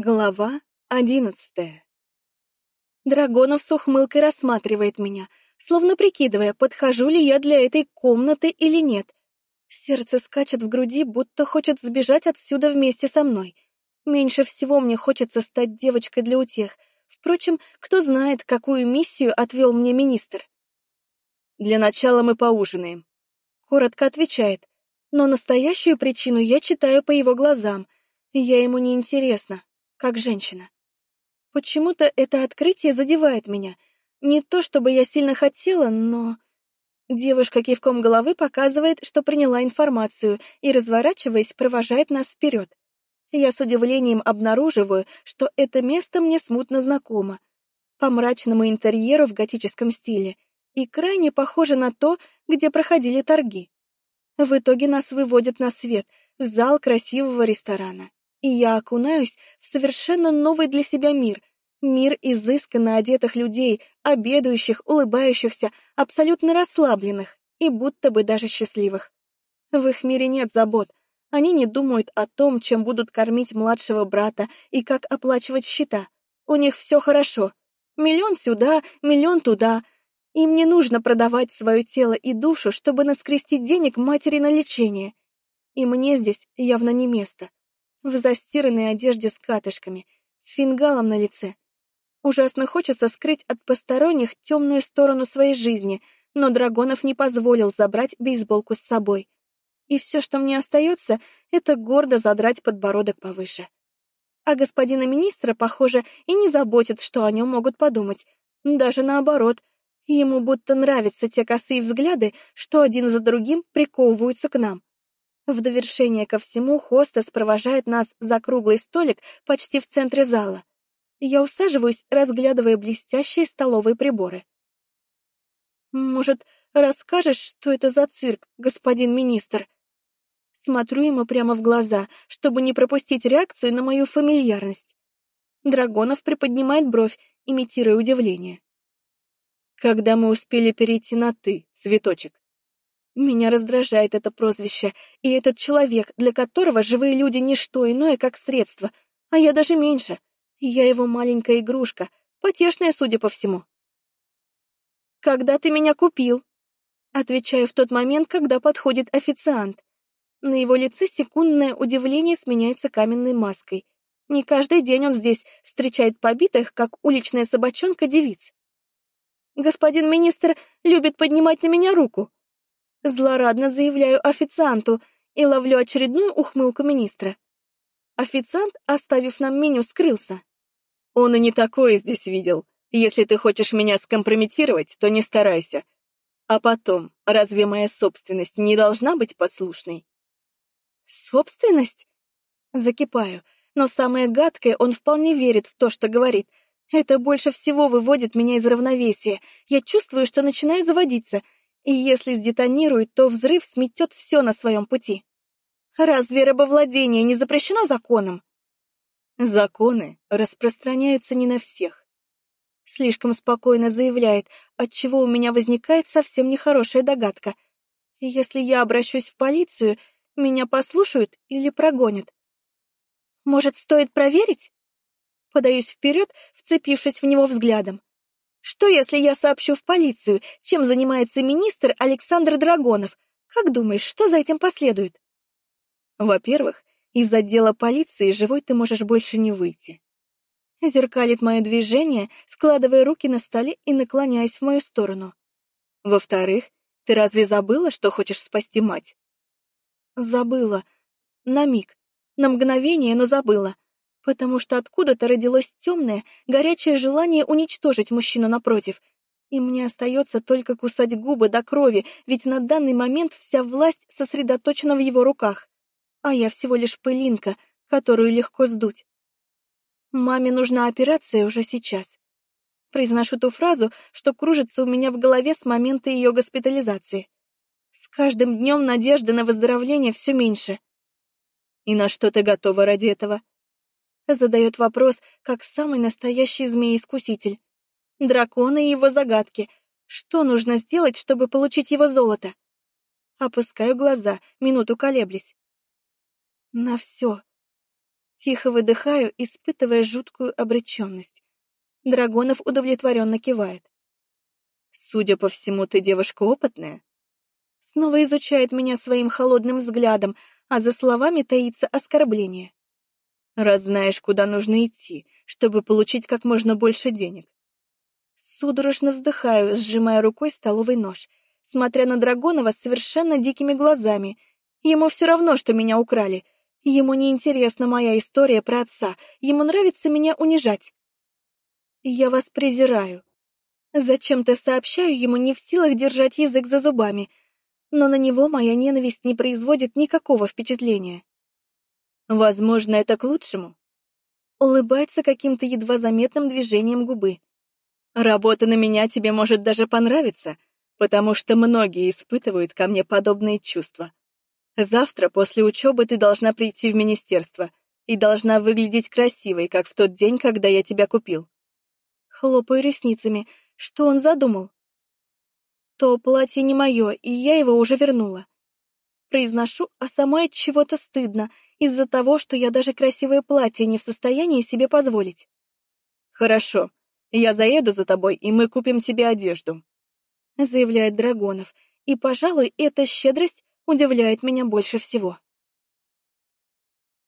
Глава одиннадцатая Драгонов с ухмылкой рассматривает меня, словно прикидывая, подхожу ли я для этой комнаты или нет. Сердце скачет в груди, будто хочет сбежать отсюда вместе со мной. Меньше всего мне хочется стать девочкой для утех. Впрочем, кто знает, какую миссию отвел мне министр. «Для начала мы поужинаем», — коротко отвечает. Но настоящую причину я читаю по его глазам. Я ему не интересна как женщина. Почему-то это открытие задевает меня. Не то чтобы я сильно хотела, но... Девушка кивком головы показывает, что приняла информацию и, разворачиваясь, провожает нас вперед. Я с удивлением обнаруживаю, что это место мне смутно знакомо. По мрачному интерьеру в готическом стиле и крайне похоже на то, где проходили торги. В итоге нас выводят на свет, в зал красивого ресторана и я окунаюсь в совершенно новый для себя мир. Мир изысканно одетых людей, обедающих, улыбающихся, абсолютно расслабленных и будто бы даже счастливых. В их мире нет забот. Они не думают о том, чем будут кормить младшего брата и как оплачивать счета. У них все хорошо. Миллион сюда, миллион туда. Им не нужно продавать свое тело и душу, чтобы наскрестить денег матери на лечение. И мне здесь явно не место в застиранной одежде с катышками, с фингалом на лице. Ужасно хочется скрыть от посторонних темную сторону своей жизни, но Драгонов не позволил забрать бейсболку с собой. И все, что мне остается, это гордо задрать подбородок повыше. А господина министра, похоже, и не заботит, что о нем могут подумать. Даже наоборот. Ему будто нравятся те косые взгляды, что один за другим приковываются к нам. В довершение ко всему хостес провожает нас за круглый столик почти в центре зала. Я усаживаюсь, разглядывая блестящие столовые приборы. «Может, расскажешь, что это за цирк, господин министр?» Смотрю ему прямо в глаза, чтобы не пропустить реакцию на мою фамильярность. Драгонов приподнимает бровь, имитируя удивление. «Когда мы успели перейти на «ты», цветочек?» Меня раздражает это прозвище и этот человек, для которого живые люди — не что иное, как средство, а я даже меньше. Я его маленькая игрушка, потешная, судя по всему. «Когда ты меня купил?» Отвечаю в тот момент, когда подходит официант. На его лице секундное удивление сменяется каменной маской. Не каждый день он здесь встречает побитых, как уличная собачонка, девиц. «Господин министр любит поднимать на меня руку», Злорадно заявляю официанту и ловлю очередную ухмылку министра. Официант, оставив нам меню, скрылся. Он и не такое здесь видел. Если ты хочешь меня скомпрометировать, то не старайся. А потом, разве моя собственность не должна быть послушной? Собственность? Закипаю. Но самое гадкое, он вполне верит в то, что говорит. Это больше всего выводит меня из равновесия. Я чувствую, что начинаю заводиться — и если сдетонирует, то взрыв сметет все на своем пути. Разве рабовладение не запрещено законом? Законы распространяются не на всех. Слишком спокойно заявляет, отчего у меня возникает совсем нехорошая догадка. Если я обращусь в полицию, меня послушают или прогонят. Может, стоит проверить? Подаюсь вперед, вцепившись в него взглядом. Что, если я сообщу в полицию, чем занимается министр Александр Драгонов? Как думаешь, что за этим последует? Во-первых, из отдела полиции живой ты можешь больше не выйти. Зеркалит мое движение, складывая руки на столе и наклоняясь в мою сторону. Во-вторых, ты разве забыла, что хочешь спасти мать? Забыла. На миг. На мгновение, но забыла потому что откуда-то родилось темное, горячее желание уничтожить мужчину напротив. И мне остается только кусать губы до крови, ведь на данный момент вся власть сосредоточена в его руках. А я всего лишь пылинка, которую легко сдуть. Маме нужна операция уже сейчас. Произношу ту фразу, что кружится у меня в голове с момента ее госпитализации. С каждым днем надежды на выздоровление все меньше. И на что ты готова ради этого? Задает вопрос, как самый настоящий змей-искуситель. Драконы и его загадки. Что нужно сделать, чтобы получить его золото? Опускаю глаза, минуту колеблясь. На все. Тихо выдыхаю, испытывая жуткую обреченность. Драгонов удовлетворенно кивает. «Судя по всему, ты девушка опытная?» Снова изучает меня своим холодным взглядом, а за словами таится оскорбление. «Раз знаешь, куда нужно идти, чтобы получить как можно больше денег». Судорожно вздыхаю, сжимая рукой столовый нож, смотря на Драгонова совершенно дикими глазами. Ему все равно, что меня украли. Ему не интересна моя история про отца, ему нравится меня унижать. Я вас презираю. Зачем-то сообщаю ему не в силах держать язык за зубами, но на него моя ненависть не производит никакого впечатления. Возможно, это к лучшему. Улыбается каким-то едва заметным движением губы. Работа на меня тебе может даже понравиться, потому что многие испытывают ко мне подобные чувства. Завтра после учебы ты должна прийти в министерство и должна выглядеть красивой, как в тот день, когда я тебя купил. Хлопаю ресницами. Что он задумал? То платье не мое, и я его уже вернула. Произношу, а сама от чего-то стыдно, из-за того, что я даже красивое платье не в состоянии себе позволить. Хорошо, я заеду за тобой, и мы купим тебе одежду, заявляет Драгонов, и, пожалуй, эта щедрость удивляет меня больше всего.